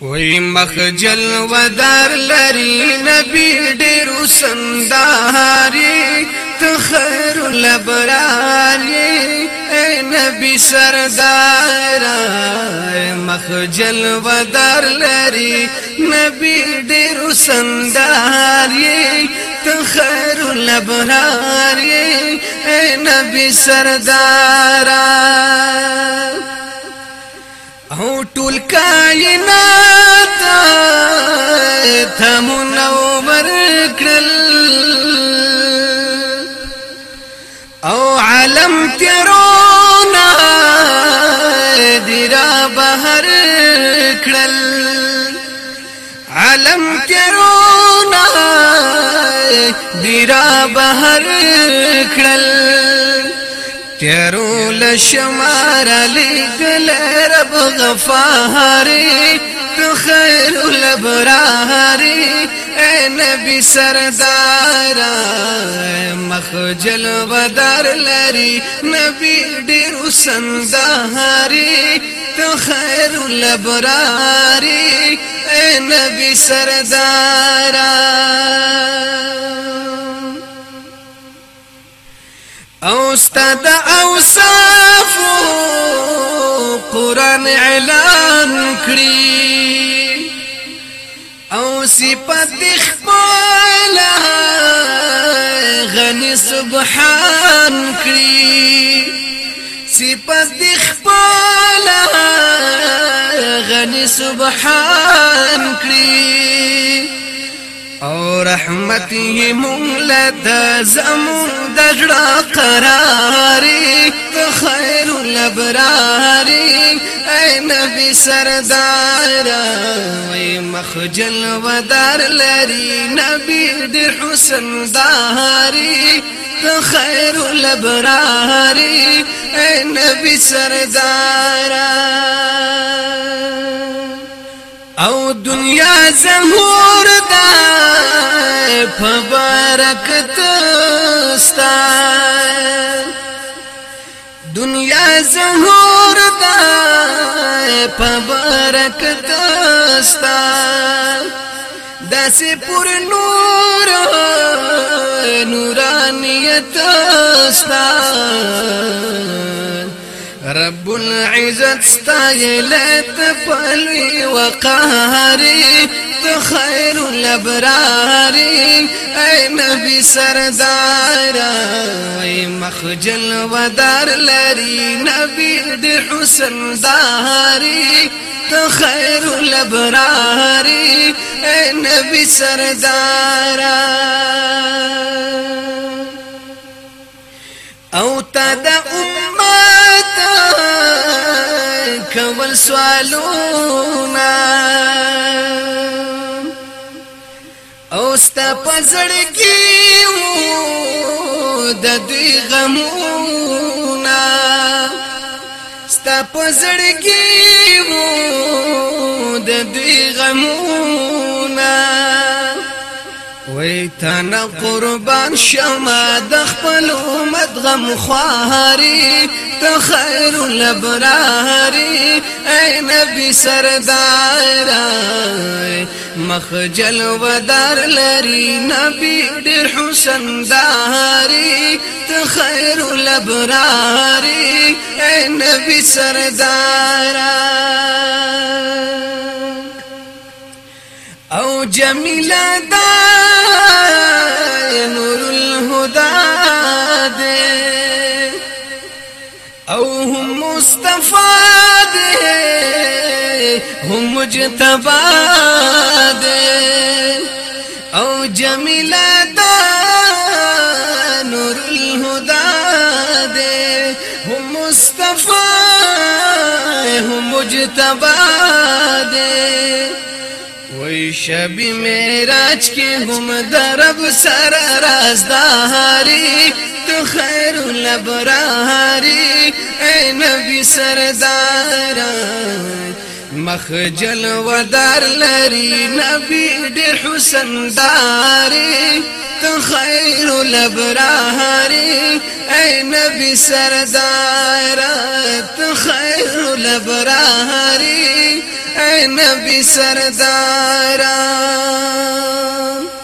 وی مخجل ودار لري نبی ډیر سنداري ته خیر لبراري اے نبی سردار مخجل ودار لري نبی ډیر سنداري ته خیر لبراري اے نبی سردار او ټول کائنات ته منور کړل او عالم تیرونا دیرا بهر کړل عالم تیرونا دیرا بهر کړل تیرو لشمار لګل رب غفاری تو خیر الابراری اي نبي سردارا مخجل ودار لري نبي دير سنداري تو خير الابراری اي نبي سردارا او اوصافو قران اعلان كريم صفت خپل غني سبحان کړی صفت خپل غني سبحان کړی او رحمت یې مونږ له زمون د جړه قرارې ابراریم اے نبی سردار وی مخجل ودار لري نبی د حسن داري خیر الابراري اے نبی سردار او دنیا زهور ده فبرکت استا زهور دا په برکت استا داسې پر نور نورانیت استا رب العزت ستایلت پلوی وقهری تو خیر الابراری اے نبی سردارا مخجل ودار لري نبی د حسن داري ته خير الابراري اے نبی سردارا او تا د امت کول سوالونه اوستا پزړګي د غمونا ستا پزړګي وو د دوی غمونا وی تانا قربان شما د خپل امت غم خواري ته خير الابراري اي نبي سردار مخجل ودار لري نبي ډېر حسن داري ته خير الابراري اي نبي سردار او جميله دار او ہم مصطفیٰ دے ہم مجتبہ دے او جمیلہ دا نور الہدا دے ہم مصطفیٰ ہم مجتبہ دے وی شب میراج کے ہم درب سر رازدہ ہاری تو خیر الابرار دے نبی سردار مخجل ودار لري نبی ډېر حسن داري تخير خير لبراري اي نبي سردار ته خير اي نبي سردار